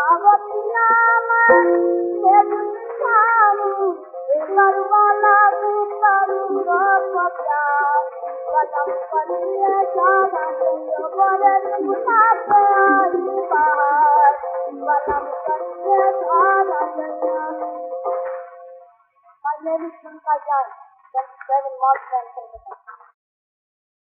आबति My name is Pankaj. That's seven months